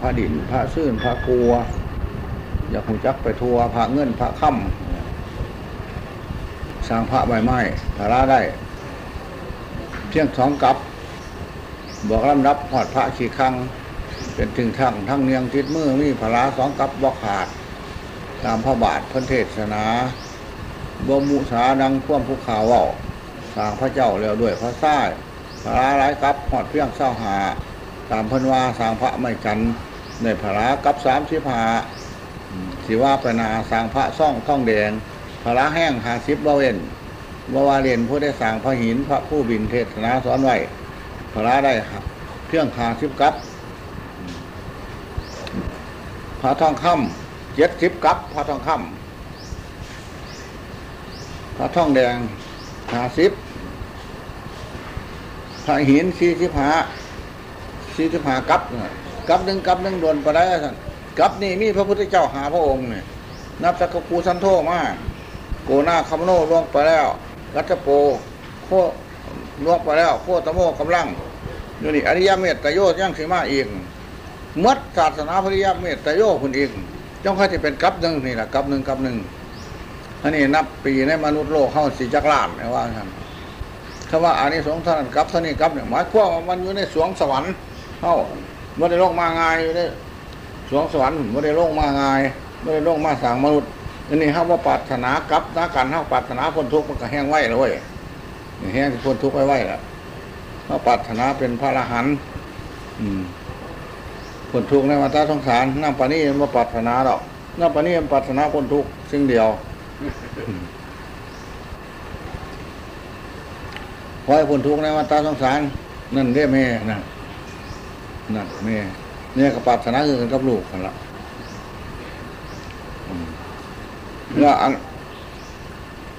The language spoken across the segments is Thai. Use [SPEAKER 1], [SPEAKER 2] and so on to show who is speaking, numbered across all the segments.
[SPEAKER 1] พระดินพระซื่นพระกลัว อยากหูจักไปทัวพระเงินพระค่ำสร้างพระใบไม้พระราได้เพียงสองกับ บอกลำรับหอดพระขี่คัง เป็นถึงทั้งทั้งเนียงทิศมือมีพระราสองกับบอกขาด ตามพระบาทพระเทศนาบมุสาดังพ่วมภูเขาว่าสร้างพระเจ้าแล้วด้วยพระส้ายพระราหลายกับหอดเพียงเศร้าหา ตามพันวาสร้างพระไม่จันในพระกับสามสิบหาสิว่าปนาสร้างพระซ่องท่องแดงพระราแห้งหาสิบเบาเวนบวาเรียนผู้ได้สร้างพระหินพระผู้บินเทศนาสอนไว้พระราได้เพียงหาสิบกับพระทองคำเจ็ดสิบกับพระทองคำพระทองแดงหาสิบพระหินสี่สิบหา สี่สิบหากับกับหนึ่งกับหนึ่งโดนไปได้ท่านกับนี่มีพระพุทธเจ้าหาพระองค์เนี่ยนับสักกูสันโธมาโกนาคำโนล่วงไปแล้ว รัชโปโคล่วงไปแล้ว โคตโมกำลังอยู่นี่อริยเมตตโยยังสีมาอีกมัดศาสนาพริยเมตตโยคุณอีกจ้องค่อยจะเป็นกับหนึ่งนี่แหละกับหนึ่งกับหนึ่งอันนี้นับปีในมนุษย์โลกเข้าสี่จักรลานนะว่าท่านคำว่าอันนี้สงท่านกับท่านี้กับเนี่ยหมายความว่ามันอยู่ในสวงสวรรค์ เข้าไม่ได้ลงมาง่ายอยู่ในสวงสวรรค์ไม่ได้ลงมาง่ายไม่ได้ลงมาสั่งมนุษย์อันนี้เขาว่าปรารถนากับนาการเขาปรารถนาพ้นทุกข์มันก็แห้งไหวเลยแห้งพ้นทุกข์ไว้ไว้แล้วเขาปรารถนาเป็นพระอรหันต์พ้นทุกข์ในวัฏสงสารนั่งปานี้มันปรารถนาหรอกนั่งปานี้มันปรารถนาพ้นทุกข์สิ่งเดียวขอให้พ้นทุกข์ในวัฏสงสารนั่นเรียกแม่นั่น นั่นแม่เนี่ยกับปรารถนาคือกันกับลูกกันละแล้วอัน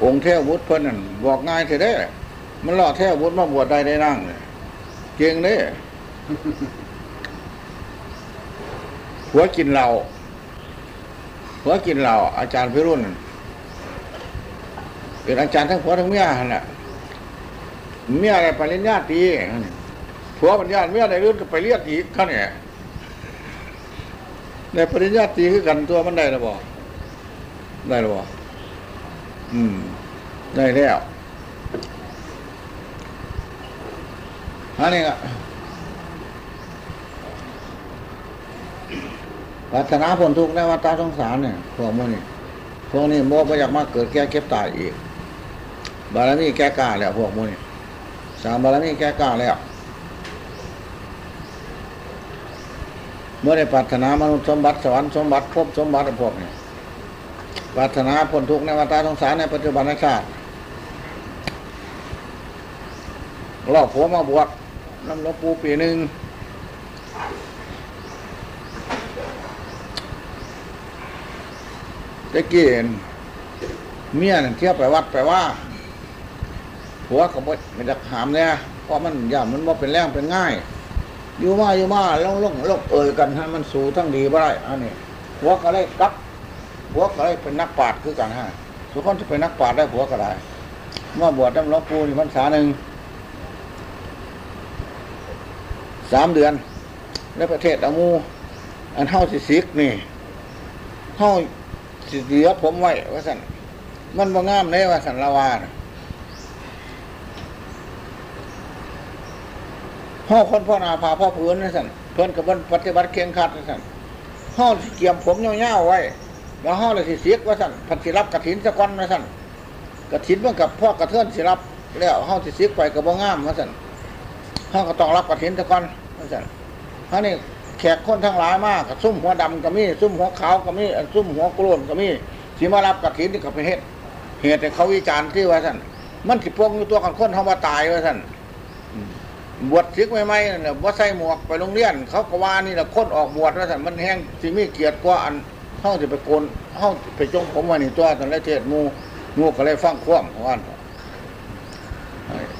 [SPEAKER 1] องค์เทววุฒิเพิ่นนั่นบอกง่ายเถอะได้ มันล่อเทววุฒิมาบวชได้ได้นั่งเลยเก่งเด้หัวกินเหล้าหัวกินเหล้าอาจารย์พิรุณเป็นอาจารย์ทั้งผัวทั้งเมียน่ะเมียอะไรปริญญาตรี ผัวปริญญาเมียอะไรรุ่นก็ไปเรียกอีกเขาเนี่ยในปริญญาตีคือกันตัวมันได้หรือเปล่าได้หรือเปล่าอืม ได้แล้วอันนี้ก็พัฒนาผลทุกข์ในวัฏสงสารเนี่ยพวกมันนี่พวกนี้โมกอยากมาเกิดแก่เก็บตายอีก บารมีแก่กล้าแล้วพวกมันนี่สามบารมีแก่กล้าแล้ว เมื่อได้ปรารถนามนุษย์สมบัติสวรรค์สมบัติภพสมบัติพวกนี้ปรารถนาผลทุกข์ในวัฏสงสารในปัจจุบันชาติรอบผัวมาบวชน้ำลวงปู่ปีหนึ่งได้เกณฑ์เมียนเที่ยวไปวัดไปว่าผัวก็บ่ไม่ได้หามเนี่ยเพราะมันย่ามันว่าเป็นแรงเป็นง่าย อยู่มาอยู่มาลงลงลงเอ่ยกันให้มันสูทั้งดีบ่ได้อันนี้ผัวก็เลยกลับผัวก็เลยเป็นนักปราชญ์คือกันฮะทุกคนจะเป็นนักปราชญ์ได้ผัวก็ได้เมื่อบวชน้ำลวงปูนี่พรรษาหนึ่งสามเดือนในประเทศอามู อันเท่าสิซิกนี่เท่าสิเสียผมไว้ว่าสันมันบ่งามเลยว่าสันละวานะ ห้อคนพ่อนาพาพ่อพื้นนะสันเพื่อนกับมันปฏิบัติเคียงขัดนะสันห้อเกี่ยมผมเงาๆไว้แล้วห้อเลยสิเสียกว่าสันพันสิรับกระถินสะก้อนนะสันกระถินเมื่อกับพ่อกระเทือนสิรับแล้วห้อสิเสียกไปกับบ่งามว่าสันห้อก็ต้องรับกระถินสะก้อนว่าสันฮะนี่แขกคนทั้งหลายมากซุ่มหัวดำก็มีซุ่มหัวขาวก็มีซุ่มหัวกล้วนก็มีสิมารับกระถินนี่ก็ไปเหตุเหตุแต่เขาวิจารณ์ที่ว่าสันมันสิพวงอยู่ตัวกันคนเขามาตายว่าสัน บวชซิกไม่ไม่เนี่ยว่าใส่หมวกไปโรงเรียน เขาก็ว่านี่แหละคนออกบวชว่าสันมันแห้งสิมีเกียรติกว่าอันเท่าจะไปโกนเท่าไปจงผมว่านี่ตัวสันและเทศมูมูก็เลยฟังคว่ำว่า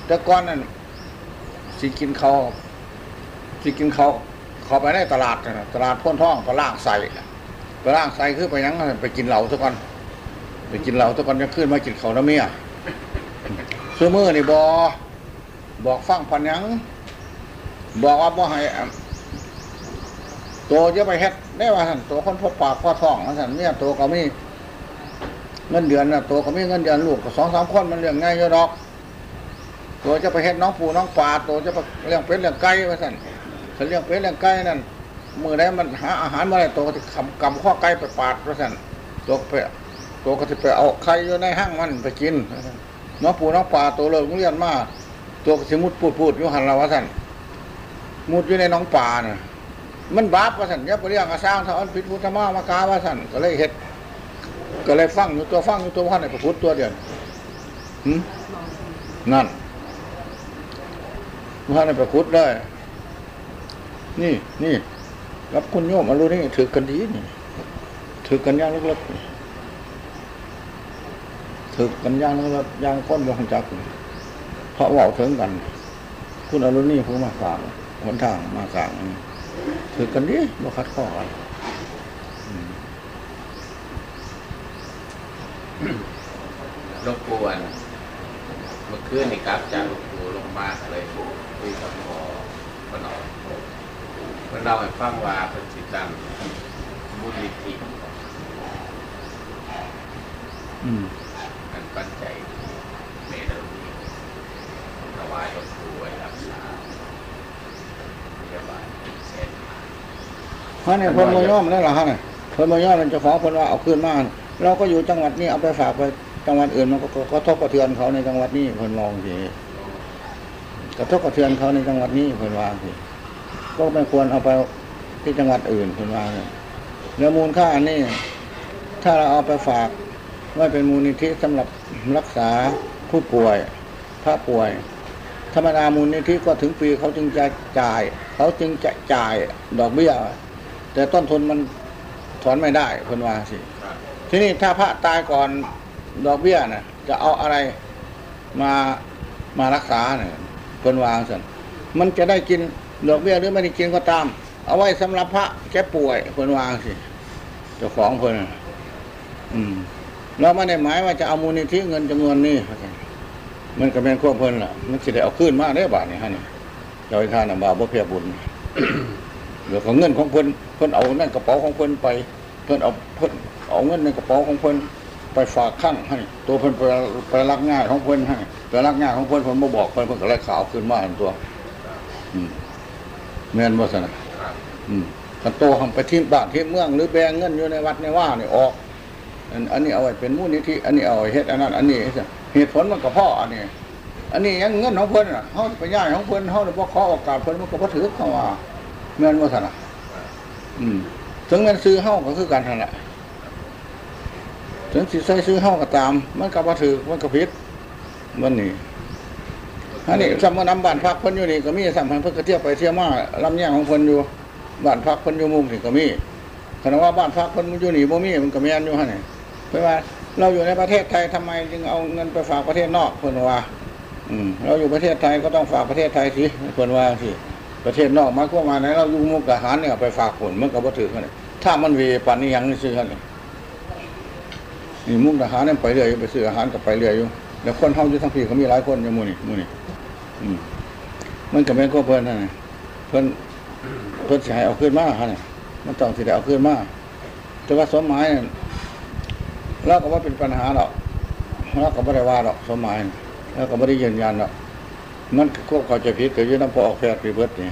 [SPEAKER 1] แต่ก่อนนั้นสิกินเขาสิกินเขาเขาไปในตลาดนะตลาดพ่นท่องไปล่างใส่ไปล่างใส่คือไปยังไปกินเหล้าทุกคนไปกินเหล้าทุกคนจะขึ้นมากินเขาน้ำเมียซื้อมือนี่บอ บอกฟังพันยังบอกว่าบ่ให้ตัวจะไปเฮ็ดได้ว่าท่านตัวคนพบปากพ่อท้องว่าท่านเนี่ยตัวก็มีเงินเดือนนะตัวก็มีเงินเดือนลูกสองสามคนมันเรื่องง่ายอยู่ดอก ตัวจะไปเฮ็ดน้องปูน้องปลาตัวจะไปเลี้ยงเป็ดเลี้ยงไก่ว่าท่านถ้าเลี้ยงเป็ดเลี้ยงไก่นั่นมือได้มันหาอาหารมาได้ตัวก็จะกำกำข้อไก่ไปปาดว่าท่านตัวไปตัวก็จะไปเอาไข่อยู่ในห้างมันไปกินนน้องปูน้องปลาตัวเลิกเรียนมา ตัวสิมุดพูดพูดยูหันเราว่าท่านมุดอยู่ในน้องปลาน่ะมันบาปว่าสันเนี่ยไปเรียกอาสร้างเขาอันผิดพุทธมามากาว่าสันก็เลยเฮ็ดก็เลยฟังอยู่ตัวฟังอยู่ตัวพันในพระพุทธตัวเดียวหึนั่นพันในพระพุทธได้ นี่นี่รับคุณโยมมารู้นี่ถือกันดีนี่ถือกันย่างเล็กๆถือกันย่างเล็กๆย่างก้นบงจักนี่ เพราะเว่าถึงกัน คุณอรุณีผู้มาสร้างหนทางมาสร้างนี่ถือกันดิบ่คัดข้อกันอืม
[SPEAKER 2] หลวงปู่อันเมื่อคืนนี่กลับจากหลวงปู่ลงมาเลยคุยกับหมอพนอมเพิ่นเล่าให้ฟังว่าเพิ่นสิตั้งมูลนิธิ
[SPEAKER 1] อืม
[SPEAKER 2] อันปัจจัยเมตตาลีถ วายหลวงปู่ไว้รักษาพยาบาลเสร็จ
[SPEAKER 1] ฮะเนี่ยเพิ่นมาย่อมนั่นแหละฮะเนี่ยเพิ่นมาย่อมมันจะของเพิ่นว่าเอาขึ้นมาเราก็อยู่จังหวัดนี้เอาไปฝากไปจังหวัดอื่นมันก็กระทบกระเทือนเขาในจังหวัดนี้เพิ่นลองสิกระทบกระเทือนเขาในจังหวัดนี้เพิ่นว่าสิก็ไม่ควรเอาไปที่จังหวัดอื่นเพิ่นว่าเนี่ยแล้วมูลค่าอันนี้ถ้าเราเอาไปฝากไว้เป็นมูลนิธิสำหรับรักษาผู้ป่วยพระป่วย ธรรมดามูลนิธิก็ถึงปีเขาจึงจะจ่าย เขาจึงจะจ่ายดอกเบี้ย แต่ต้นทุนมันถอนไม่ได้เพิ่นว่าสิทีนี้ถ้าพระตายก่อนดอกเบี้ยน่ะ จะเอาอะไรมามารักษาเนี่ยเพิ่นวางสันมันจะได้กินดอกเบี้ยหรือไม่ได้กินก็ตาม เอาไว้สำหรับพระแก่ป่วยเพิ่นวางสิเจ้าของเพิ่นอืมแล้วไม่ได้หมายว่าจะเอามูลนิธิเงินจำนวนนี้ว่าซั่น มันก็เป็นควบเพิ่นล่ะ มันสิได้เอาคืนมาได้บาทนี่ฮะนี่เจ้าไอ้ข้าน่ะบาบ่เพียบุญเหลือของเงินของเพิ่นเพิ่นเอานั่นกระเป๋าของเพิ่นไป เพิ่นเอาเพิ่นเอาเงินในกระเป๋าของเพิ่นไปฝากข้างให้ ตัวเพิ่นไปไปรักง่ายของเพิ่นให้ไปรักง่ายของเพิ่นเพิ่นบ่บอกเพิ่นเพิ่นก็เลยขาวขึ้นมาอันตัวอืมนบ่ซั่นะ
[SPEAKER 2] ครับ
[SPEAKER 1] อืมคันโตทำไปที่บ้านที่เมือง หรือแบงเงินอยู่ในวัดในว่าเนี่ออกอันอันนี้เอาไว้เป็นมูลนิธิอันนี้เอาไว้เฮ็ดอันนั้นอันนี้ เหตุผลมันก็พ่ออันนี้อันนี้ยังเงินของเพิ่นน่ะเฮาไปย้ายของเพิ่นเฮาบ่ขอโอกาสเพิ่นมันก็บ่ถือเข้าว่าแม่นบ่ซั่นน่ะอืม ถึงแมันซื้อเฮ้าก็คือกันนั่นแหละถึงสิใส่ซื้อเฮ้าก็ตาม มันก็บ่ถือมันก็ผิดมันนี่อันนี้สมมนำบ้านพักเพิ่นอยู่นี่ก็มีสัมพันธ์เพิ่นก็เที่ยวไปเที่ยวมาลำแยงของเพิ่นอยู่บ้านพักเพิ่นอยู่มุมนี่ก็มีขณะว่าบ้านพักเพิ่นอยู่นี่บ่มีมันก็แม่นอยู่หั่นนี่เพราะว่า เราอยู่ในประเทศไทยทำไมจึงเอาเงินไปฝากประเทศนอกเพิ่นว่า อืม เราอยู่ประเทศไทยก็ต้องฝากประเทศไทยสิเพิ่นว่าสิประเทศนอกมาก็มาไหนเราอยู่มุกอาหารเนี่ยไปฝากผลมันก็บ่ถือกันถ้ามันเวปันนี้ยังนี่ซื้อกันนี่มุกอาหารเนี่ยไปเรื่อยไปซื้ออาหารกับไปเรื่อยอยู่แล้วคนเฮาอยู่ทั้งพี่ก็มีหลายคนอยู่หมู่นี่มูนี่อืมมันก็แม่ก็เพิ่นนั่นเพิ่นเพิ่นให้เอาขึ้นมาฮะนี่มันต้องสิได้เอาขึ้นมาแต่ว่าสมหมายนั่น เราก็ว่าเป็นปัญหาหรอกเราก็บ่ได้ว่าหรอกสมหมายน่ะเราก็บ่ได้ยืนยันหรอกมันควบเข้าใจผิดเกิดอยู่น้ำพอออกแพทย์ไปเบิดนี่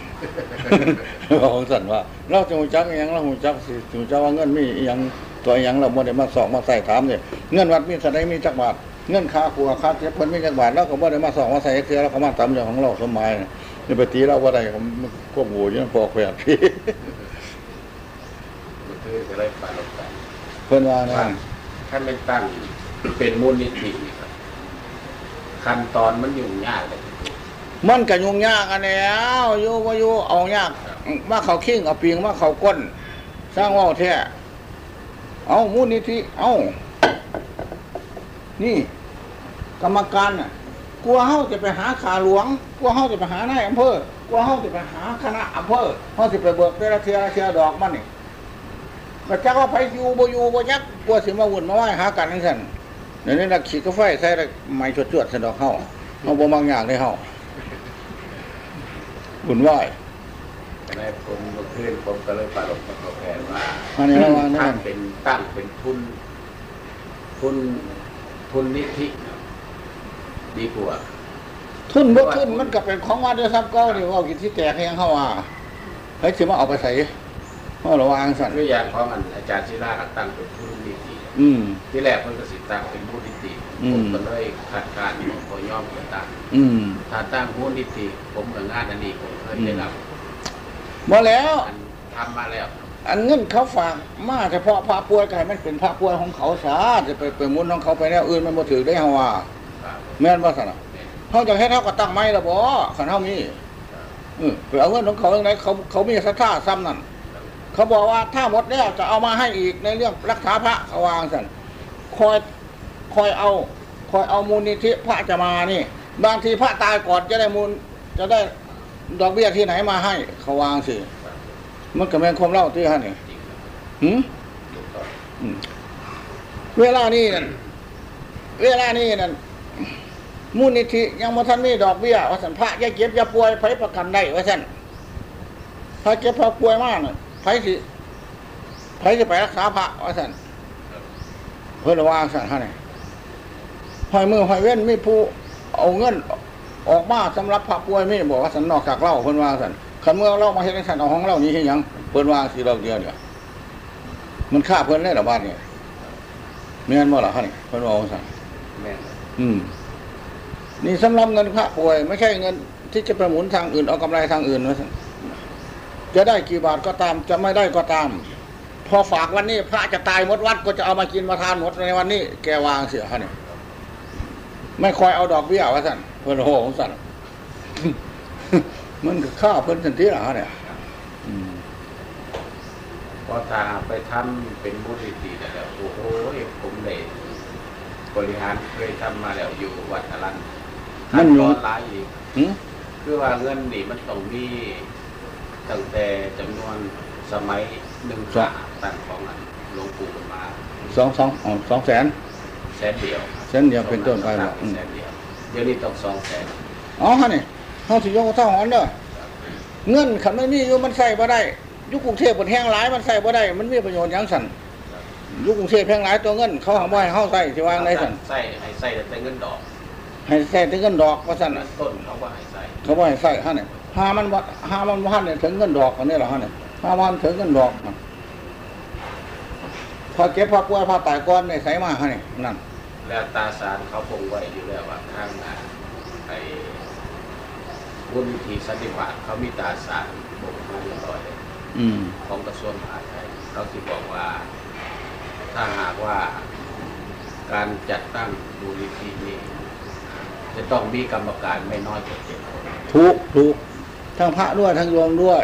[SPEAKER 1] ของสันว่า เราจะหูจักอหยังเราหูจักสิหูจักว่าเงินมีอหยังตัวอหยังเราบ่ได้มาสอบมาใส่ถามเนี่ยเงินวัดมีสันได้มีจักบาทเงินค่าครัวค่าเจ็บเพิ่นมีจักบาทเราก็บ่ได้มาสอบมาใส่เทื่อเราก็มาตามเรื่องของเราสมัยน่ะนี่ไปตีเราบ่ได้ก็มันควบหูอยู่น้ำพอออกแพทย์พี่
[SPEAKER 2] เมื่อคืนก็เลยไปลงไป
[SPEAKER 1] เพิ่นว่านะ
[SPEAKER 2] ว่า ท่านไม่ตั้งเป็นมูลนิธิครับขั้นตอนมันยุ่งยากเลย
[SPEAKER 1] มันก็ยุ่งยากอันแล้วอยู่บ่อยู่เอายากมาเขาขิงเอาปิงมาเขาก้น สร้างว่าแท้เอามูลนิธิเอานี่ กรรมการน่ะกลัวเฮาจะไปหาขาหลวงกลัวเฮาจะไปหานายอำเภอกลัวเฮาจะไปหาคณะอำเภอเฮาจะไปเบิกแต่ละเทียละเทียดอกมันนี่ ก็จักว่าไปอยู่บ่อยู่บ่ยักกลัวสิมาวุ่นมาว่ายหากันจังซั่นเดี๋ยวนี้นักขี่กาแฟใส่แล้วไม้จวดๆใส่ดอกเฮาเฮาบ่มักยากเลยเฮาวุ่นวาย
[SPEAKER 2] ในผมเมื่อคืนผมก็เลยปรารบกับเขาแทนว่า
[SPEAKER 1] อันนี้ระวังนะ
[SPEAKER 2] ท่านเป็นตั้งเป็นทุน ทุนทุนนิธิดีกว่า
[SPEAKER 1] ทุนบ่ทุนมันก็เป็นของวัดด้วยซ้ำเก่านี่ว่ากินที่แตกให้ยังเข้าว่าเฮ้ยสิมาเอาไปใส่ เพราะระวังสั่น
[SPEAKER 2] ด้วยอย่างของอันอาจารย์ศิลาก็ตั้งเป็นทุนนิธิ
[SPEAKER 1] อืม
[SPEAKER 2] ที่แรกเพิ่นก็สิตั้งเป็นมูลนิธิ
[SPEAKER 1] อืม
[SPEAKER 2] ผมก็เลยคัดค้านขอยอมก็ตั้ง
[SPEAKER 1] อืม
[SPEAKER 2] ถ้าตั้งมูลนิธิผมกับงานอันนี้ผมเคยได้รับ
[SPEAKER 1] บ่แล้ว
[SPEAKER 2] อันทำมาแล้ว
[SPEAKER 1] อันเงินเขาฝากมาเฉพาะพระป่วยก็ให้มันเป็นพระป่วยของเขาซะจะไปไปหมุนของเขาไปแล้วอื่นมันบ่ถือได้เฮาว่า
[SPEAKER 2] ครับ
[SPEAKER 1] แม่นบ่ซั่นน่ะ
[SPEAKER 2] เนี่ย
[SPEAKER 1] เฮาจะให้เฮาก็ตั้งไม้ละบ่คันเฮามีเออไปเอาเงินของเขาจังไดเขาเขามีศรัทธาซ้ำนั่น เขาบอกว่าถ้าหมดแล้วจะเอามาให้อีกในเรื่องรักษาพระเขาวางซั่นคอยคอยเอาคอยเอามูลนิธิพระจะมานี่ บางทีพระตายก่อนจะได้มูลจะได้ดอกเบี้ยที่ไหนมาให้ เขาวางสิมันก็แม่นความเล่าที่ฮะนี่หืมเวลานี้นั่นเวลานี้นั่นมูลนิธิยังมาท่านมีดอกเบี้ยว่าสันพระยาเก็บยาป่วยไผประกันได้ว่าสันพระเก็บพระป่วยมากน่ะ ไผสิไผจะไปรักษาพระว่าสัน
[SPEAKER 2] ครับ
[SPEAKER 1] เพื่อระวางสันฮะนี่หอยมือหอยเว้นมีผู้เอาเงินออกมาสำหรับพระป่วยมีบอกว่าสันนอกจากเล่าเพิ่นวางสันขันเมื่อเล่ามาเห็นสันเอาของเล่านี้ให้หยังเพิ่นวางสีดอกเดียวเดียวมันฆ่าเพิ่นได้หรอบ้านเนี่ยเมียนบ่ล่ะฮะนี่เพิ่นวางสัน
[SPEAKER 2] แม่น
[SPEAKER 1] อืมนี่สำหรับเงินพระป่วย ไม่ใช่เงินที่จะไปหมุนทางอื่นเอากำไรทางอื่นนะ จะได้กี่บาทก็ตาม จะไม่ได้ก็ตาม พอฝากวันนี้ พระจะตายหมดวัดก็จะเอามากินมาทานหมดในวันนี้ แกวางเสียฮะเนี่ยไม่คอยเอาดอกเบี้ยว่าสั่นเพิ่นโหของสั่นมันก็ฆ่าเพิ่นทันทีละฮะเนี่ยอืม
[SPEAKER 2] เพอถ้าไปทำเป็นมูลนิธิแล้วโอ้โหผมเลยบริหารเคยทำมาแล้วอยู่วัดอรันขั้นตอนหลายอีก
[SPEAKER 1] หืม
[SPEAKER 2] คือว่าเงินนี่มันต้องมี ตั้งแต่จำนวนสมัยหนึ่งขาตั้งของอันหลวงปู่กันมา
[SPEAKER 1] สองสองอ๋อสองแสน
[SPEAKER 2] แสนเดียว
[SPEAKER 1] แสนเดียวเป็นต้นไป
[SPEAKER 2] แบ
[SPEAKER 1] บ่อืม
[SPEAKER 2] แสนเดียวเดี๋ยวนี้ต้องสองแสน
[SPEAKER 1] อ๋อฮะนี่เขาสิยกกระเท่าหอนเด้อเงินขันไม่มีอยู่มันใส่บ่ได้อยุคกรุงเทพมันแห้งหลายมันใส่บ่ได้ มันมีประโยชน์หยังสั่นอยุคกรุงเทพแห้งหลายตัวเงิน เขาหาบ่ให้เฮาใส่สิวางได้สั่น
[SPEAKER 2] ใส่ให้ใส่แต่เงินดอก
[SPEAKER 1] ให้ใส่แต่เงินดอกว่าสั่นน่ะ
[SPEAKER 2] ต้นเขาว่าให้ใส่
[SPEAKER 1] เขาบ่ให้ใส่ฮะนี่ หามันบ่หามันบ่ทันได้ถึงเงินดอกอันนี้เหรอฮะนี่หามันถึงเงินดอกน่ะพอเก็บพอป่วยพอตายก่อนได้ใส่มาฮะนี่นั่น
[SPEAKER 2] แล้วตาสารเขาคงไว้อยู่แล้วว่าข้างหน้าไอ้บุญวิธีสันติบาตเขามีตาสารบอกมาเรียบร้อยเลย
[SPEAKER 1] อืม
[SPEAKER 2] ของกระทรวงมหาดไทยเขาที่บอกว่า ถ้าหากว่าการจัดตั้งมูลนิธินี้จะต้องมีกรรมการไม่น้อยกว่าเจ็ดคน
[SPEAKER 1] ถูกถูก ทั้งพระด้วยทั้งโยมด้วย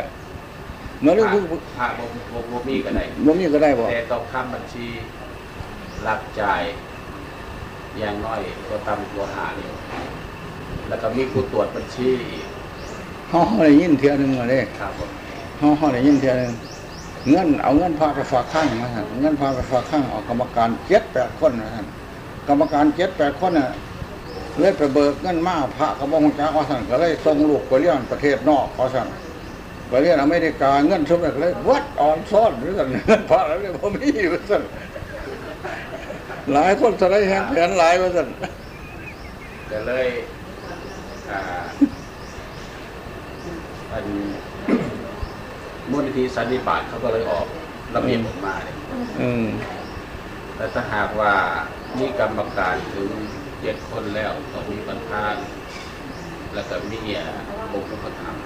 [SPEAKER 1] เหมือน
[SPEAKER 2] พ
[SPEAKER 1] เรื่อง
[SPEAKER 2] ระ
[SPEAKER 1] ผู้
[SPEAKER 2] พระบ่บ่บ่มีก็ได้
[SPEAKER 1] บ่มีก็ได้บ่
[SPEAKER 2] แต่ต้องทำบัญชีรับจ่ายอย่างน้อยก็ตำตัวหาเนี่แล้วก็มีผู้ตรวจบัญชีอีก
[SPEAKER 1] เฮาได้ยินเที่ยหนึงว่าเด้
[SPEAKER 2] ครับผม
[SPEAKER 1] เฮาเฮาได้ยินเที่ยนึงเงินเอาเงินพาไปฝากข้างมาฮะเงินพาไปฝากข้างเอากรรมการ7 8คนนะฮะกรรมการ7 8คนน่ะ เลยไปเบิกเงินมาพระก็บ่ฮู้จักว่าซั่นก็เลยส่งลูกไปเรียนประเทศนอกเขาซั่นไปเรียนอเมริกาเงินสมเด็จเลยวัดออนซ่อนหรือซั่นเงินพระแล้วเลยบ่มีว่าซั่นหลายคนแสดงแห่งแผนหลายว่าซั่น
[SPEAKER 2] ก็เลยอ่าอันมูลนิธิสันนิบาตเขาก็เลยออกระเบียบออกมาเนี่ย
[SPEAKER 1] อืม
[SPEAKER 2] แต่ถ้าหากว่ามีกรรมการถึง เจ็ดคนแล้วต้องมีประธาน แล้วก็มีอ่าองค์อุปถัมภ์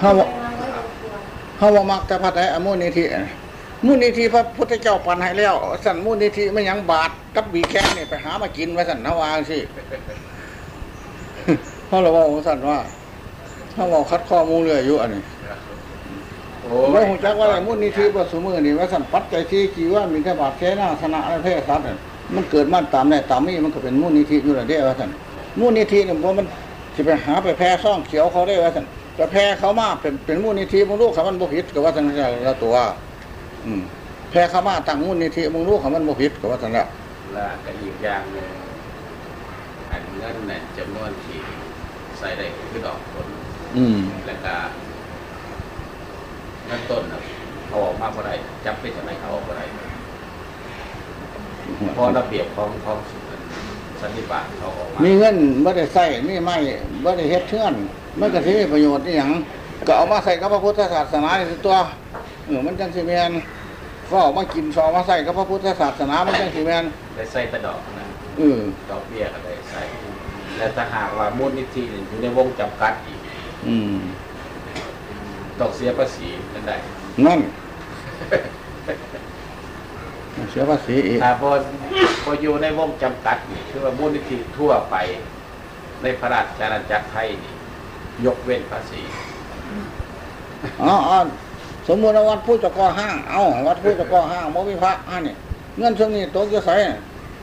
[SPEAKER 1] เฮาว่าเฮาว่ามักแต่พระไตรอมูลนิธิน่ะมูลนิธิพระพุทธเจ้าปันให้แล้วสั่นมูลนิธิไม่หยังบาทกับบีแข้งนี่ไปหามากินไว้สั่นเฮาวาจังสิเฮาเลยว่าของสั่นว่าเฮาเว้าคัดข้อมูลเรื่อยอยู่อันนี้
[SPEAKER 2] โอ้
[SPEAKER 1] บ่ฮู้จักว่าอะไรมูลนิธิบ่ซุมื้อนี่ว่าสั่นปัจจัยที่กี่ว่ามีแต่บาทแค่หน้าสนะและเพศสัตว์น่ะ มันเกิดมาตามได้ตามนี้มันก็เป็นมูลนิธิอยู่แล้วเด้ว่าสั่นมูลนิธินี่บ่มันสิไปหาไปแพร่ซ่องเขียวเขาได้ว่าสั่นไปแพร่เขามาเป็นเป็นมูลนิธิบ่รู้เขามันบ่ผิดก็ว่าซั่นละตัวอืมแพร่เขามาตั้งมูลนิธิบ่รู้เขามันบ่ผิดก็ว่าซั่นละ
[SPEAKER 2] และก็อีกอย่างหนึ่งอันเงินเนี่ยจำนวนที่ใส่ได้คือดอกผล
[SPEAKER 1] อืม
[SPEAKER 2] แล้วก็เงินต้นน่ะเอาออกมาเท่าไรจับเป็นเท่าไหร่เขาเอาเท่าไหร่พอระเบียบของของสันนิบาตเขาออกมา
[SPEAKER 1] มีเงินบ่ได้ใส่มีไม่บ่ได้เฮ็ดเทื่อนมันก็สิมีประโยชน์อีหยังก็เอามาใส่กับพระพุทธศาสนานี่สิตัวเออมันจังสิแม่นก็เอามากินซอมาใส่กับพระพุทธศาสนามันจังสิแม่น
[SPEAKER 2] ได้ใส่แตะดอกนะ
[SPEAKER 1] เออ
[SPEAKER 2] ดอกเบี้ยก็ได้ใส่และถ้าหากว่ามูลนิธินี่อยู่ในวงจำกัดอีก
[SPEAKER 1] อืม
[SPEAKER 2] ต้องเสียภาษีกันได้
[SPEAKER 1] นั่นเสียภาษีอีก
[SPEAKER 2] ถ้าพอพออยู่ในวงจำกัดนี่คือว่ามูลนิธิทั่วไปในพระราชอาณาจักรไทยนี่ยกเว้นภาษี
[SPEAKER 1] อ๋ออ๋อสมมุติว่าวัดผู้เจะก่อห้าง เอาวัดผู้เจะก่อห้างบ่มีพระอันนี้เงินช่วงนี้ตกอยู่ไส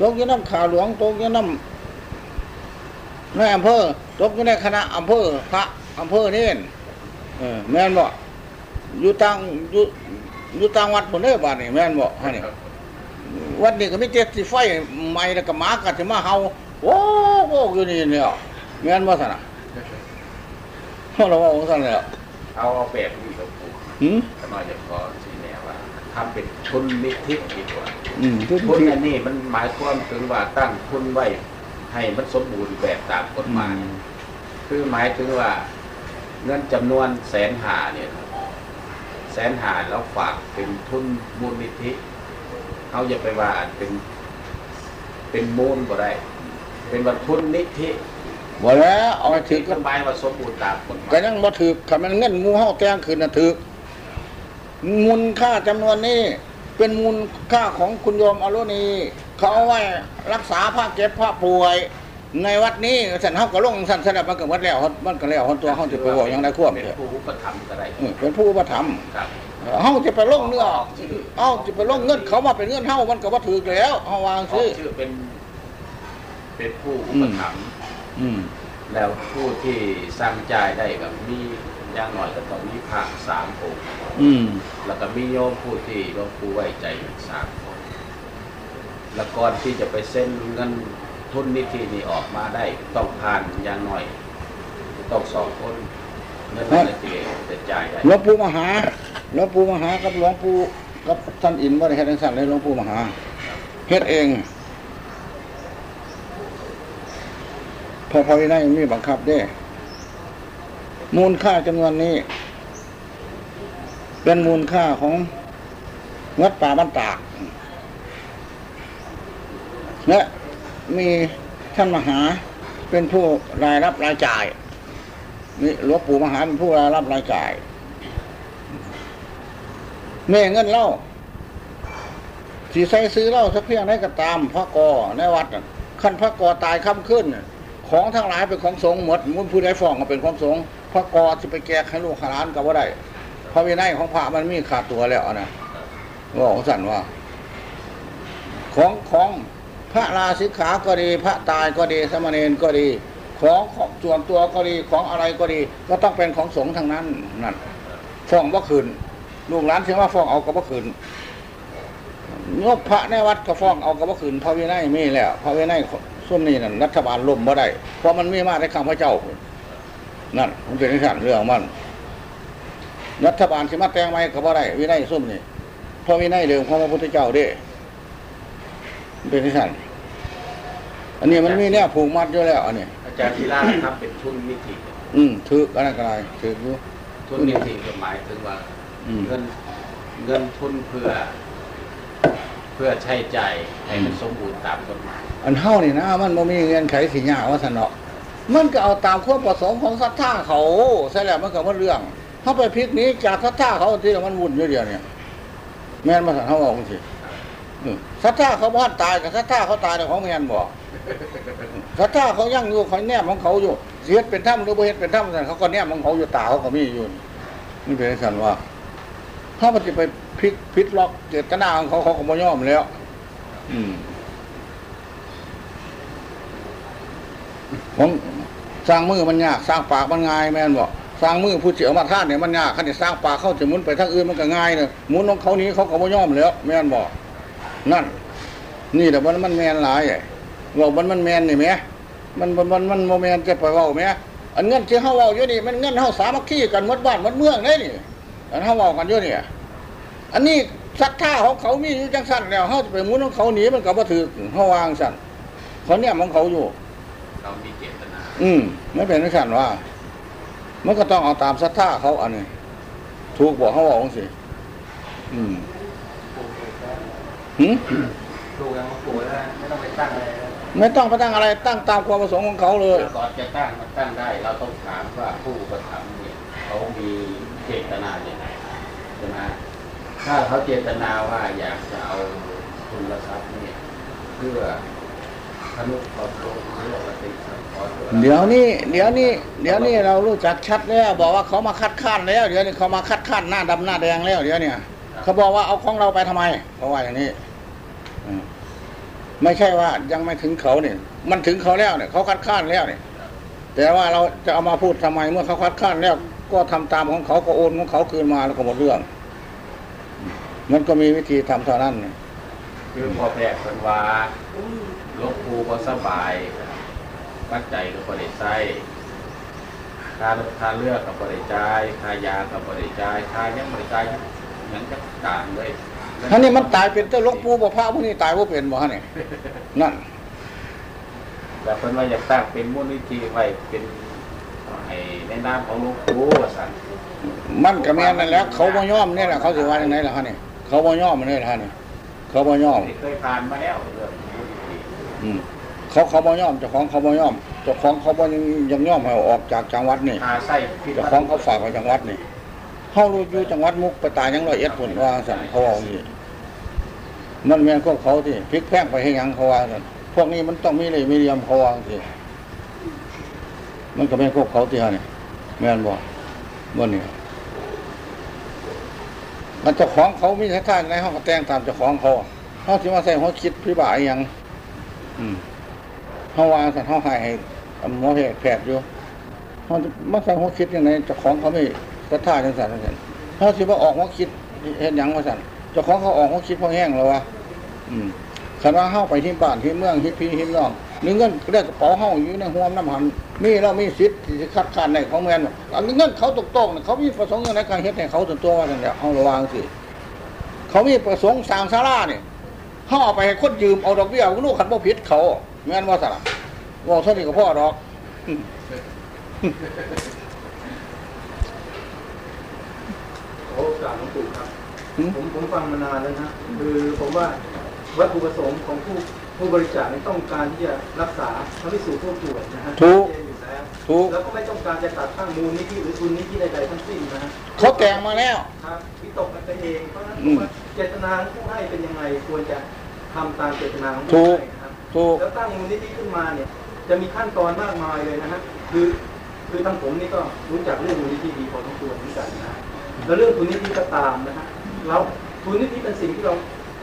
[SPEAKER 1] ตกอยู่น้ำข่าวหลวงตกอยู่น้ำในอำเภอตกอยู่ในคณะอำเภอพระอำเภอนี่เออแม่นบ่อยู่ต่างอยู่อยู่ต่างวัดพุ่นเด้อบาดนี่แม่นบ่ฮะนี่ วัดนี้ก็มีเจ็ดสิไฟไหม้แล้วก็หมากัดสิมาเฮาโอ้โหอยู่นี่เนี่ยแม่นบ่ซั่นน่ะเฮาเราว่าของซั่นแหล้ว
[SPEAKER 2] เอาเอาแบบนี้หลวงปู่
[SPEAKER 1] หืม
[SPEAKER 2] ก็น้อยจะขอชี้แนะว่าทำเป็นทุนนิธิดีกว่า
[SPEAKER 1] อืมทุก
[SPEAKER 2] ทุน
[SPEAKER 1] ที
[SPEAKER 2] อันนี้มันหมายความถึงว่าตั้งทุนไว้ให้มันสมบูรณ์แบบตามกฎหมาย คือหมายถึงว่าเงินจำนวนแสนหาเนี่ยครับแสนหาแล้วฝากเป็นทุนมูลนิธิ เขาอย่าไปว่าเป็น เป็นมูลก็ได้ เป็นว่าทุนนิธิ
[SPEAKER 1] บ่แล้วเอาไปถื
[SPEAKER 2] ถื
[SPEAKER 1] อ
[SPEAKER 2] อ
[SPEAKER 1] ก็
[SPEAKER 2] กฎหมายว่าสมบูรณ์ตามกฎหมา
[SPEAKER 1] ก็
[SPEAKER 2] ย
[SPEAKER 1] ยังบ่ถือคันมันเงินหมู่เฮาแต่งขึ้นน่ะถือมูลค่าจำนวนนี้ เป็นมูลค่าของคุณโยมอรุณีเขาเอาไว้รักษาพระเจ็บพระป่วย ในวัดนี้สันเฮาก็ลงสันสนับมันก็หมดแล้วมันก็แล้วคนตัวเฮาสิไปบอกหยังได้ควบ
[SPEAKER 2] เป็น
[SPEAKER 1] เด้อ
[SPEAKER 2] ผู้อุปถัมภ์ก็ได้
[SPEAKER 1] เออเป็นผู้อุปถัมภ์
[SPEAKER 2] ครับ
[SPEAKER 1] เฮาจะไปลงเนื้อเฮาจะไปลงเงินเขามาเป็นเงินเฮามันก็บ่ถือแล้วเฮาวาง
[SPEAKER 2] ออ
[SPEAKER 1] ซื้อก
[SPEAKER 2] ชื่อเป็น เป็นผู้อุปถัมภ์
[SPEAKER 1] อืม
[SPEAKER 2] แล้วผู้ที่สร้างจ่ายได้กับมีอย่างหน่อยก็ต้องมีพระสามองค์
[SPEAKER 1] อืม
[SPEAKER 2] แล้วก็มีโยมผู้ที่หลวงปู่ไว้ใจอีกสามคนแล้วก่อนที่จะไปเส้นเงินทุนนิธินี้ออกมาได้ต้องผ่านอย่างหน่อยต้องสองคนเงินอะไรที่จะจ่ายได้
[SPEAKER 1] หลวงปู่มหา หลวงปู่มหากับหลวงปู่กับท่านอินบ่ได้เฮ็ดจังซั่นเลยหลวงปู่มหาเฮ็ดเองพอพอได้มีบังคับเด้ มูลค่าจำนวนนี้ เป็นมูลค่าของวัดป่าบ้านตากและมีท่านมหาเป็นผู้รายรับรายจ่ายนี่หลวงปู่มหาเป็นผู้รายรับรายจ่าย แม่เงินเล่าสีใส่ซื้อเหล่าสักเพียงได้ก็ตามพระกอในวัดขั้นพระกอตายค่ำขึ้น ของทั้งหลายเป็นของสงฆ์หมดมุนผู้ใดฟ้องก็เป็นของสงฆ์พระกอจะไปแก้ให้ลูกขลานก็ว่าได้พระวินัยของพระมันมีขาดตัวแล้วนะบอกสั่นว่า ของของพระราสิกขาก็ดี พระตายก็ดีสมณเณรก็ดีของของส่วนตัวก็ดีของอะไรก็ดี ก็ต้องเป็นของสงฆ์ทั้งนั้นนั่นฟ้องบ่าคืน ลูกหลานเสียว่าฟ้องเอากับบ่คืนงบพระในวัดก็ฟ้องเอากับบ่คืนพระวินัยมีแล้ว พระวินัยส่วนนี้นั่นรัฐบาลล่มบ่ได้ เพราะมันมีมาในข้างพระเจ้าพุ่นนั่นมันเป็นขั้นเรื่องของมัน รัฐบาลสิมาแต่งใหม่ก็บ่ได้วินัยส้มนี่เพราะวินัยเดิมของพระพุทธเจ้าเด้เป็นที่สั่นอันนี้มันมีเนี่ยผูกมัดอยู่แล้ว อันนี้
[SPEAKER 2] อาจารย์ศิลาทำเป็นทุนนิธิ
[SPEAKER 1] อืมถืออะไรก็ได้ถืออยู่
[SPEAKER 2] ทุนนิธิก็หมายถึงว่า
[SPEAKER 1] อืม
[SPEAKER 2] เงินเงินทุนเพื่อ เพื่อใช้จ่ายให้มันสมบูรณ์ตามกฎหมาย
[SPEAKER 1] อันเท่านี่นะมันบ่มีเงินไขสิยาว่าสนเนาะมันก็เอาตามความประสงค์ของศรัทธาเขาใช่แล้วมันก็มันเรื่องเขาไปพลิกนี้จากศรัทธาเขาที่มันวุ่นอยู่เดียวเนี่ย แม่นมาสั่นเขาบอกสิศรัทธาเขาบ้านตายกับศรัทธาเขาตายแต่ของแม่นบอกศรัทธาเขายั่งอยู่เขาแนบของเขาอยู่เสียดเป็นถ้ำหรือบ่เฮ็ดเป็นถ้ำสั่นเขาก็แนบของเขาอยู่ตาเขาก็มีอยู่นี่เป็นสั่นว่า ถ้ามันจะไปพลิกพลิกล็อกเจตนาของเขาเขาก็บ่ยอมแล้ว อืมของสร้างมือมันยาก สร้างปากมันง่ายแม่นบอกสร้างมือผู้เสียมาท่านเนี่ยมันยากขันจะสร้างปากเข้าจะหมุนไปทางอื่นมันก็ง่ายเนอะหมุนของเขานี้เขาก็บ่ยอมแล้ว แม่นบอกนั่น นี่แต่มันมันแมนหลายไอ้บอกมันมันแมนนี่แหมมันมันมันมันโมแมนจะไปเว่าแหมอันเงินที่เฮาเว้าอยู่นี่มันเงินเฮาสามัคคีกันหมดบ้านหมดเมืองได้นี่ อันเขาบอกกันอยู่เนี่ย อันนี้ศรัทธาของเขามีอยู่จังสั้นแล้วเขาจะไปหมุนของเขาหนีมันก็บ่ถือเขาวางสั้นเขาเนี่ยของเขาอยู่
[SPEAKER 2] เรามีเจตนา
[SPEAKER 1] อืมไม่เป็นจังสั้นว่า มันก็ต้องเอาตามศรัทธาเขาอันนี้ถูกบอกเขาบอกสิอืมหืม
[SPEAKER 3] ถูกยังมาปลูกแล้วไม่ต้องไปตั้งอะไรแล้ว
[SPEAKER 1] ไม่ต้องไปตั้งอะไร ตั้งตามความประสงค์ของเขาเลย
[SPEAKER 2] ก่อนจะตั้งมันตั้งได้ เราต้องถามว่าผู้กระทำเนี่ยเขามี เจตนาอย่างไรใช่ไหมถ้าเขาเจตนาว่าอยากจะเอาทุนทรัพย์เนี่ยเพื่อทนุบำรุงหรือว่าปฏิสังขร
[SPEAKER 1] เดี๋ยวนี้เดี๋ยวนี้เดี๋ยวนี้เรารู้จักชัดแล้ว บอกว่าเขามาคัดค้านแล้ว เดี๋ยวนี้เขามาคัดค้านหน้าดำหน้าแดงแล้ว เดี๋ยวเนี่ยเขาบอกว่าเอาของเราไปทำไมเขาว่าอย่างนี้ไม่ใช่ว่ายังไม่ถึงเขาเนี่ย มันถึงเขาแล้วเนี่ยเขาคัดค้านแล้วเนี่ยแต่ว่าเราจะเอามาพูดทำไมเมื่อเขาคัดค้านแล้ว ก็ทำตามของเขาก็โอนของเขาคืนมาแล้วก็หมดเรื่อง มันก็มีวิธีทำเท่านั้นเนี่ย
[SPEAKER 2] คือพอแพทย์เป็นว่าหลวงปู่ก็สบายปัจจัยก็บริใช้ค่ารถค่าเลือกกับบริจ่ายค่ายากับบริจ่ายค่ายังบริจ่ายหยังจะต่างเลย
[SPEAKER 1] ท่านี้มันตายเป็นเจ้าหลวงปู่บ่พระพวกนี้ตายว่าเป็นบ่ฮะเนี่ยนั่น
[SPEAKER 2] แต่เพิ่นว่าอยากตั้งเป็นมูลนิธิไว้เป็นไอ้ ในนามของหลวงปู่ว่าซั่น
[SPEAKER 1] มันก็แม่นนั่นแหล้วเขาบ่ยอมเนี่ยแหละเขาสิว่าอย่างไรล่ะฮะเนี่ยเขาบ่ยอมมันเลยล่ะฮะเนี่ยเขาบ่ยอม
[SPEAKER 2] ที่เคยผ่านมาแล้วเรื่องมูลนิธิ
[SPEAKER 1] อืมเขาเขาบ่ยอมเจ้าของเขาบ่ยอมเจ้าของเขาบ่ยังยังยอมให้เอาออกจากจังหวัดนี่
[SPEAKER 2] หาไส้พิ
[SPEAKER 1] เจ้าของเขาฝากไว้จังหวัดนี่เฮารู้อยู่จังหวัดมุกไปตายยังร้อยเอ็ดพุ่นว่าสั่นเขาว่าอย่างนี้มันแม่นพวกเขาที่พลิกแพลงไปให้หยังเขาว่าสั่นพวกนี้มันต้องมีเลยมีเหลี่ยมเขาว่าสิมันก็แม่นพวกเขาที่ฮะนี่ แม่นบ่บ่เนี่ยมันเจ้าของเขามีท่าในห้องก็แต่งตามเจ้าของเขาเขาสิมาใส่หัวคิดพิบ่ายยังอืมเขาวางสันเขาหายให้หมอแพทย์แพทย์อยู่เขาจะมาใส่หัวคิดยังไงเจ้าของเขาไม่ศรัทธาจังสันจังสันเขาสิว่าออกหัวคิดเห็นยังว่าสันเจ้าของเขาออกหัวคิดพราะแห้งแล้ววะอืมคันว่าเข้าไปที่บ้านที่เมืองที่พี่ที่น้อง นี่เงินเรียกกระเป๋าเข้าอยู่ในห่วมน้ำหันมีเรามีสิทธิ์ที่จะคัดค้านในของแมนอันนี้เงินเขาตกตกเขามีประสงค์อย่างไรการเฮ็ดให้เขาส่วนตัวว่าสันเดียวเอาระวังสิเขามีประสงค์สร้างศาลาเนี่ยเขาเอาไปให้คนยืมเอาดอกเบี้ยลูกขันบ่ผิดเขาแม่นว่าสละว่าเท่านี้ก็พ่อดอก
[SPEAKER 3] โอ้กราบหลวงปู่ครับ
[SPEAKER 1] หืม
[SPEAKER 3] ผมผมฟังมานานแล้วนะคือผมว่าวัตถุประสงค์ของผู้ ผู้บริจาคเนี่ยต้องการที่จะรักษาพระภิกษุผู้ป่วยนะฮะ
[SPEAKER 1] ถูก
[SPEAKER 3] ชัดเจนอยู่แล้ว
[SPEAKER 1] ถูก
[SPEAKER 3] แล้วก็ไม่ต้องการจะตัดตั้งมูลนิธิหรือทุนนิธิใดๆทั้งสิ้นนะฮะ
[SPEAKER 1] เขาแต่งมาแล้ว
[SPEAKER 3] ครับวิตกกันไปเองเพราะฉะนั้น
[SPEAKER 1] อืม
[SPEAKER 3] ว่าเจตนาของผู้ให้เป็นยังไงควรจะทำตามเจตนาของ
[SPEAKER 1] ถู
[SPEAKER 3] ผู้
[SPEAKER 1] ก
[SPEAKER 3] ให้นะครับ
[SPEAKER 1] ถูก
[SPEAKER 3] แล้วตั้งมูลนิธิขึ้นมาเนี่ย จะมีขั้นตอนมากมายเลยนะฮะคือคือทางผมนี่ก็รู้จักเรื่องมูลนิธิดีพอสมควรเหมือนกันนะแล้วเรื่องทุนนิธิก็ตามนะฮะเราทุนนิธิเป็นสิ่งที่เรา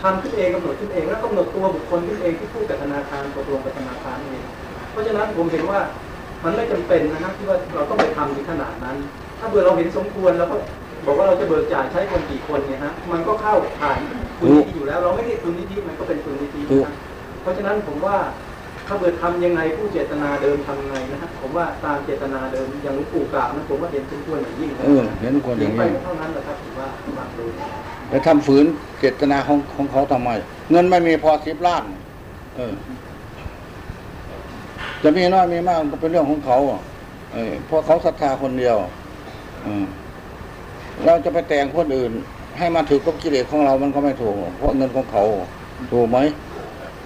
[SPEAKER 3] ทำขึ้นเองกำหนดขึ้นเอง แล้วกำหนดตัวบุคคลขึ้นเองที่พูดกับธนาคารตกลงกับธนาคารเอง เพราะฉะนั้นผมเห็นว่ามันไม่จำเป็นนะฮะที่ว่าเราต้องไปทำถึงขนาดนั้น ถ้าเบื่อเราเห็นสมควรแล้วก็บอกว่าเราจะเบิกจ่ายใช้คนกี่คนเนี่ยฮะมันก็เข้าผ่านทุนนิธิอยู่แล้ว เราไม่ได้ทุนนิธิมันก็เป็นทุนนิธินะฮะเพราะฉะนั้นผมว่าถ้าเบื่อทำยังไงผู้เจตนาเดิมทำไงนะฮะผมว่าตามเจตนาเดิมอย่างหลวงปู่กล่าวนะผมว่าเห็นสมควรอย่างยิ่งนะ
[SPEAKER 1] เออเห็นคนอย่าง
[SPEAKER 3] ไป
[SPEAKER 1] นี้
[SPEAKER 3] เท่านั้นแหละครับผมว่าบางดู
[SPEAKER 1] ไปทำฝืนเจตนาของของเขาทำไม เงินไม่มีพอสิบล้าน เออ จะมีน้อยมีมากก็เป็นเรื่องของเขาเออพราะเขาศรัทธาคนเดียวอเราจะไปแต่งคนอื่น ให้มาถือกับกิเลสของเรา มันก็ไม่ถูก เพราะเงินของเขา ถูกไหม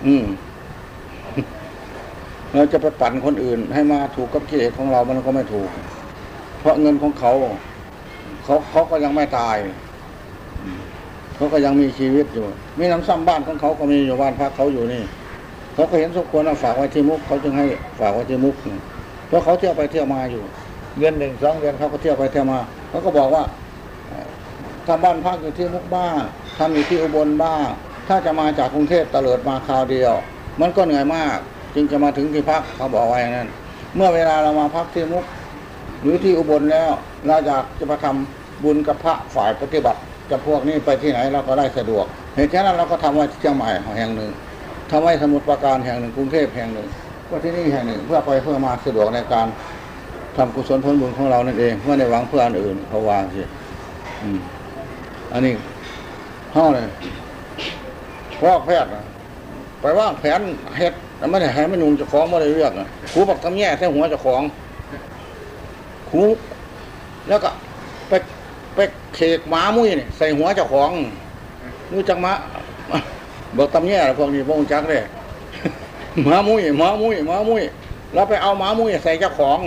[SPEAKER 1] อืมเราจะไปปั่นคนอื่น ให้มาถูกกับกิเลสของเรา มันก็ไม่ถูก เพราะเงินของเขา เขาเขาก็ยังไม่ตาย เขาก็ยังมีชีวิตอยู่ มีน้ำซ้ำบ้านของเขาก็มีอยู่บ้านพักเขาอยู่นี่ เขาก็เห็นสมควรเอาฝากไว้ที่มุกเขาจึงให้ฝากไว้ที่มุกเพราะเขาเที่ยวไปเที่ยวมาอยู่เดือนหนึ่งสองเดือนเขาก็เที่ยวไปเที่ยวมาเขาก็บอกว่าเอ่อถ้าบ้านพักอยู่ที่มุกบ้างทำอยู่ที่อุบลบ้างถ้าจะมาจากกรุงเทพตะเลิดมาคราวเดียว มันก็เหนื่อยมาก จึงจะมาถึงที่พักเขาบอกไว้นั้นเมื่อเวลาเรามาพักที่มุกหรือที่อุบลแล้วเราอยากจะมาทำบุญกับพระฝ่ายปฏิบัติ กับพวกนี้ไปที่ไหนเราก็ได้สะดวก เหตุฉะนั้นเราก็ทำไว้เชียงใหม่แห่งหนึ่งทำไว้สมุทรปราการแห่งหนึ่งกรุงเทพแห่งหนึ่งก็ที่นี่แห่งหนึ่งเพื่อไปเพื่อมาสะดวกในการทำกุศลผลบุญของเรานั่นเองไม่ได้หวังเพื่ออันอื่นเขาวางสิอันนี้ห่อเลยพอกแพทย์ไปว่างแผนเฮ็ดแต่ไม่ได้ให้มันยุงจ้าของไม่ได้เรียกอะครูบอกทำแย่ใส่หัวจ้าของครูแล้วก็ไป ไปเขกหมามุ้ยนี่ใส่หัวเจ้าของรู้จักมาบอกตำแย่พวกนี้พวกจักเลยหมามุ้ยหมามุ้ยหมามุ้ยแล้วไปเอาหมามุ้ยใส่เจ้าของ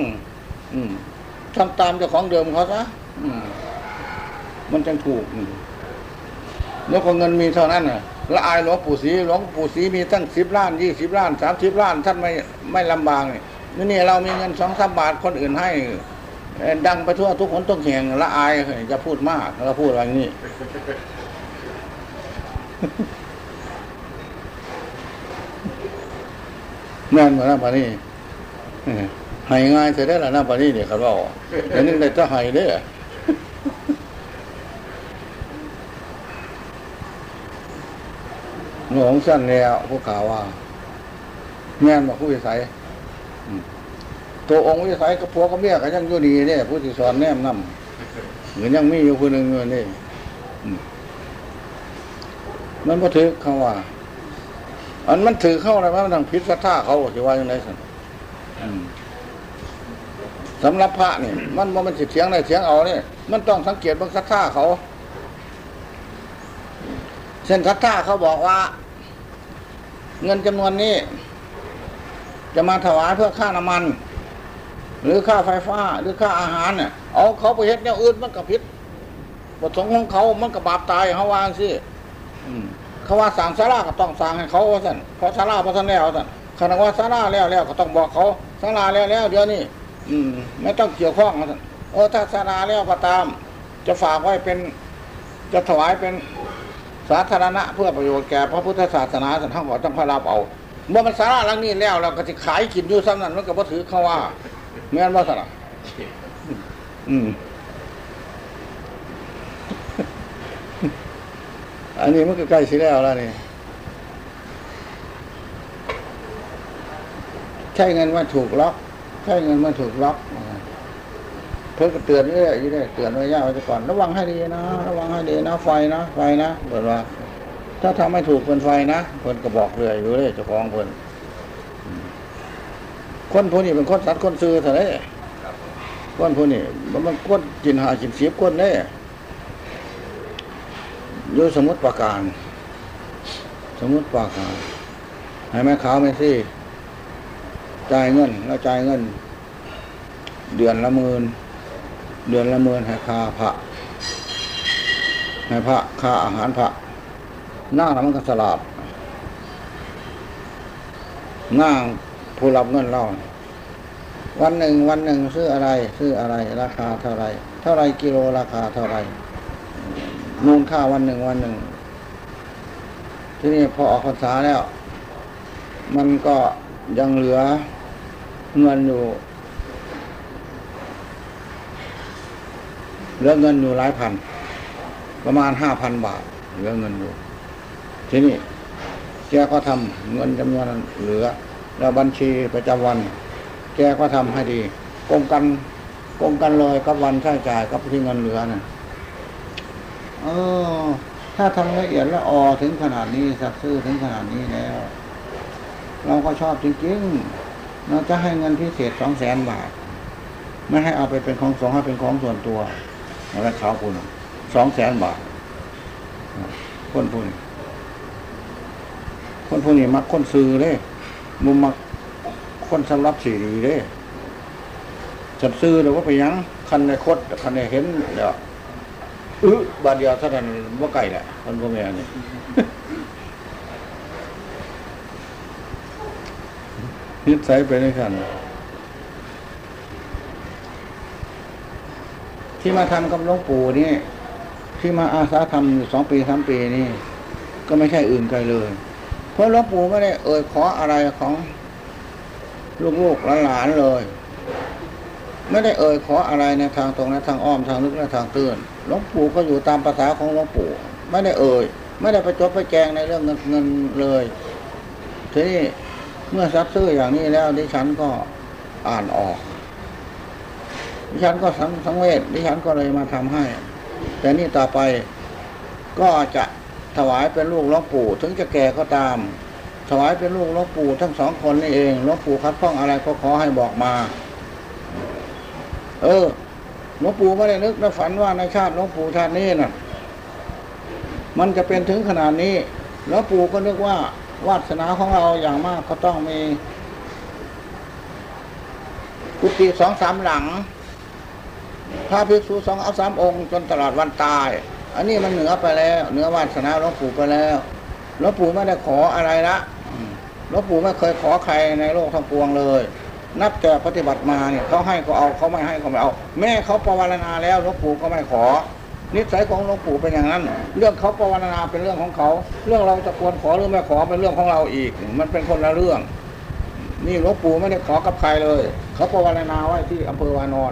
[SPEAKER 1] อืมทำตามเจ้าของเดิมเขาซะมันจังถูกแล้วก็เงินมีเท่านั้นน่ะละอายหลวงปู่ศรีหลวงปู่ศรีมีตั้งสิบล้านยี่สิบล้านสามสิบล้านท่านไม่ไม่ลำบากนี่นี่เรามีเงินสองสามบาทคนอื่นให้ ดังไปทั่วทุกคนต้องแข่งละอายจะพูดมากแล้วพูดอะไรนี้แม่นมาแล้วปานี้เออให้ง่ายเสียได้ละนะปานี้เนี่ยเขาบอกแต่นึงได้จะให้เด้อหลวงสั้นแล้วผู้ข่าวว่า แม่นมาผู้วิสัยอืม ตัวองค์วิสัยกับผัวกับเมียก็ยังอยู่ดีเนี่ยผู้ที่สอนแนมนำหรือยังมีอยู่คนหนึ่งอยู่นี่มันบ่ถือคำว่า อันมันถือเข้าอะไรมันทางพิษท่าเขาสิว่าอย่างไรสันสำหรับพระนี่ มันว่ามันสิเถียงได้เถียงเอาเนี่ยมันต้องสังเกตบางศรัทธาเขา เช่นศรัทธาเขาบอกว่า เงินจำนวนนี้ จะมาถวายเพื่อค่าน้ำมัน หรือค่าไฟฟ้าหรือค่าอาหารเนี่ยเอาเขาไปเฮ็ดแนวอื่นมันก็ผิดประสงค์ของเขามันก็บาปตายเขาวางสิเขาว่าสั่งสาราก็ต้องสั่งให้เขาว่าสั่นเพราะสาราเพราะท่านแล้วสั่นขณะว่าสาราแล้วแล้วก็ต้องบอกเขาสาราแล้วแล้วเดี๋ยวนี้อืม ไม่ต้องเกี่ยวข้องว่าสั่นเออถ้าสาราแล้วก็ตาม จะฝากไว้เป็น จะถวายเป็นสาธารณะเพื่อประโยชน์แก่พระพุทธศาสนาสันทั้งหมดต้องพระรับเอาเมื่อมันสาราหลังนี้แล้วเราก็จะขายกินอยู่ซ้ำนั้นมันก็บ่ถือเขาว่า เมื่อนว่าสั่นน่ะอืม อันนี้มันก็ใกล้สิแล้วแล้วนี่ใช้เงินมาถูกล็อก ใช้เงินมาถูกล็อกเพิ่งเตือนเรื่อยอยู่ได้เตือนไว้ยาวไว้ก่อน ระวังให้ดีนะ ระวังให้ดีนะ ไฟนะ ไฟนะเปิดว่า ถ้าทำไม่ถูกเป็นไฟนะเพิ่นก็บอกเลยอยู่เลยเจ้าของเพิ่น คนผู้นี้เป็นคนสัตว์คนซื้อเท่านั้นคนผู้นี้มันมันคนกินหากินเสียบคนเนี่ยอยู่สมุดประการ สมุดประการให้แม่ขาวไม่สิจ่ายเงิน แล้วจ่ายเงิน เดือนละหมื่นเดือนละหมื่นให้ค่าพระให้พระค่าอาหารพระหน้ามันก็สลาดหน้า ผู้รับเงินเราวันหนึ่งวันหนึ่งซื้ออะไรซื้ออะไรราคาเท่าไรเท่าไรกิโลราคาเท่าไรมูลค่าวันหนึ่งวันหนึ่ง ที่นี่พอออกพรรษาแล้ว มันก็ยังเหลือเงินอยู่เหลือเงินอยู่หลายพัน ประมาณห้าพันบาท เหลือเงินอยู่ ที่นี่แกก็ทำเงินจำนวนเหลือ แล้วบัญชีประจำวัน แกก็ทำให้ดีกงกันกงกันเลยกับวันใช้จ่ายกับที่เงินเหลือน่ะเออถ้าทำละเอียดและออถึงขนาดนี้สักซื่อถึงขนาดนี้แล้ว เราก็ชอบจริงๆเราจะให้เงินพิเศษสองแสนบาท ไม่ให้เอาไปเป็นของสองให้เป็นของส่วนตัวอะไรขาคุณสองแสนบาทคนพูนคนพูนี่มักคนซื้อเลย มุมมักคนสำรับสีดีเลยจับซื้อเลยว่าไปยังคันในคดคันในเห็นเดี๋ยวอึบาดเดียวเท่านั้นว่าไก่แหละคนพวกนี้นี่นิสัยไปในขันที่มาทำกับหลวงปู่นี่ที่มาอาสาทำอยู่สองปีสามปีนี่ ก็ไม่ใช่อื่นไกลเลย เพราะหลวงปู่ไม่ได้เอ่ยขออะไรของลูกๆหลานๆเลย ไม่ได้เอ่ยขออะไรในทางตรงในทางอ้อมทางลึกและทางตื้นหลวงปู่ก็อยู่ตามภาษาของหลวงปู่ ไม่ได้เอ่ย ไม่ได้ไปจบไปแจงในเรื่องเงินเงินเลยทีนี้เมื่อซักซื้ออย่างนี้แล้วดิฉันก็อ่านออก ดิฉันก็สังสังเวชดิฉันก็เลยมาทำให้ แต่นี่ต่อไปก็จะ ถวายเป็นลูกหลวงปู่ถึงจะแก่ก็ตาม ถวายเป็นลูกหลวงปู่ทั้งสองคนนี่เองหลวงปู่คัดข้องอะไรก็ขอให้บอกมา เออหลวงปู่ไม่ได้นึกในฝันว่าในชาติหลวงปู่ชาตินี้น่ะ มันจะเป็นถึงขนาดนี้หลวงปู่ก็นึกว่าวาสนาของเราอย่างมากก็ต้องมี กุฏิสองสามหลังพระภิกษุสองเอาสามองค์จนตลอดวันตาย อันนี้มันเหนือไปแล้ว เหนือวาสนาหลวงปู่ไปแล้วหลวงปู่ไม่ได้ขออะไรละหลวงปู่ไม่เคยขอใครในโลกทั้งปวงเลย นับแต่ปฏิบัติมาเนี่ยเขาให้ก็เอาเขาไม่ให้ก็ไม่เอา แม่เขาปรวารณาแล้วหลวงปู่ก็ไม่ขอ นิสัยของหลวงปู่เป็นอย่างนั้น เรื่องเขาปรวารณาเป็นเรื่องของเขา เรื่องเราจะควรขอหรือไม่ขอเป็นเรื่องของเราอีก มันเป็นคนละเรื่อง นี่หลวงปู่ไม่ได้ขอกับใครเลย เขาปรวารณาไว้ที่อำเภอวานอน